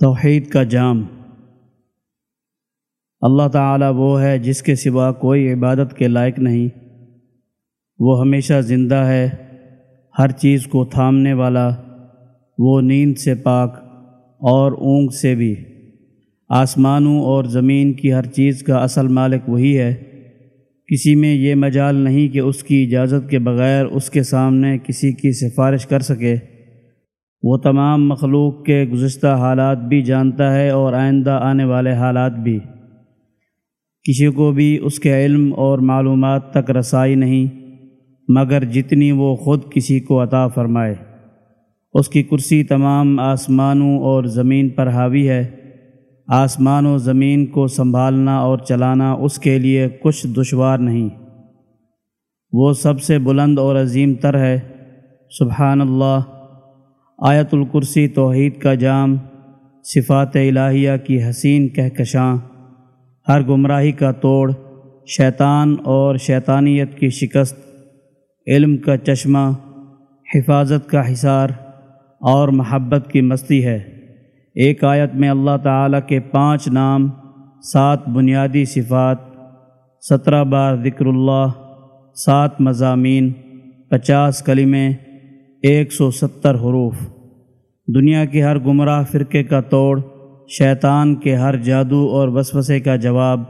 توحید کا جام۔ اللہ تعالیٰ وہ ہے جس کے سوا کوئی عبادت کے لائق نہیں۔ وہ ہمیشہ زندہ ہے، ہر چیز کو تھامنے والا، وہ نیند سے پاک اور اونگ سے بھی۔ آسمانوں اور زمین کی ہر چیز کا اصل مالک وہی ہے۔ کسی میں یہ مجال نہیں کہ اس کی اجازت کے بغیر اس کے سامنے کسی کی سفارش کر سکے۔ وہ تمام مخلوق کے گزشتہ حالات بھی جانتا ہے اور آئندہ آنے والے حالات بھی۔ کسی کو بھی اس کے علم اور معلومات تک رسائی نہیں، مگر جتنی وہ خود کسی کو عطا فرمائے۔ اس کی کرسی تمام آسمانوں اور زمین پر حاوی ہے۔ آسمان و زمین کو سنبھالنا اور چلانا اس کے لیے کچھ دشوار نہیں۔ وہ سب سے بلند اور عظیم تر ہے۔ سبحان اللہ۔ آیت الکرسی توحید کا جام، صفات الہیہ کی حسین کہکشاں، ہر گمراہی کا توڑ، شیطان اور شیطانیت کی شکست، علم کا چشمہ، حفاظت کا حصار اور محبت کی مستی ہے۔ ایک آیت میں اللہ تعالیٰ کے پانچ نام، سات بنیادی صفات، سترہ بار ذکر اللہ، سات مضامین، پچاس کلمیں ایک سو ستر حروف۔ دنیا کے ہر گمراہ فرقے کا توڑ، شیطان کے ہر جادو اور وسوسے کا جواب۔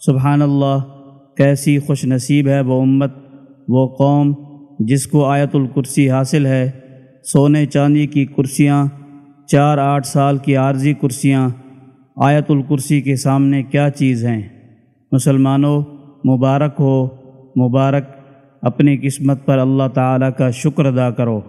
سبحان اللہ، کیسی خوش نصیب ہے وہ امت، وہ قوم جس کو آیت الکرسی حاصل ہے۔ سونے چاندی کی کرسیاں، چار آٹھ سال کی عارضی کرسیاں۔ آیت الکرسی کے سامنے کیا چیز ہیں؟ مسلمانوں، مبارک ہو، مبارک۔ اپنی قسمت پر اللہ تعالیٰ کا شکر ادا کرو۔